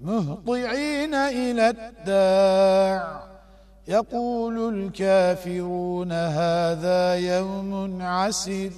مهطعين إلى الداع. يقول الكافرون هذا يوم عسر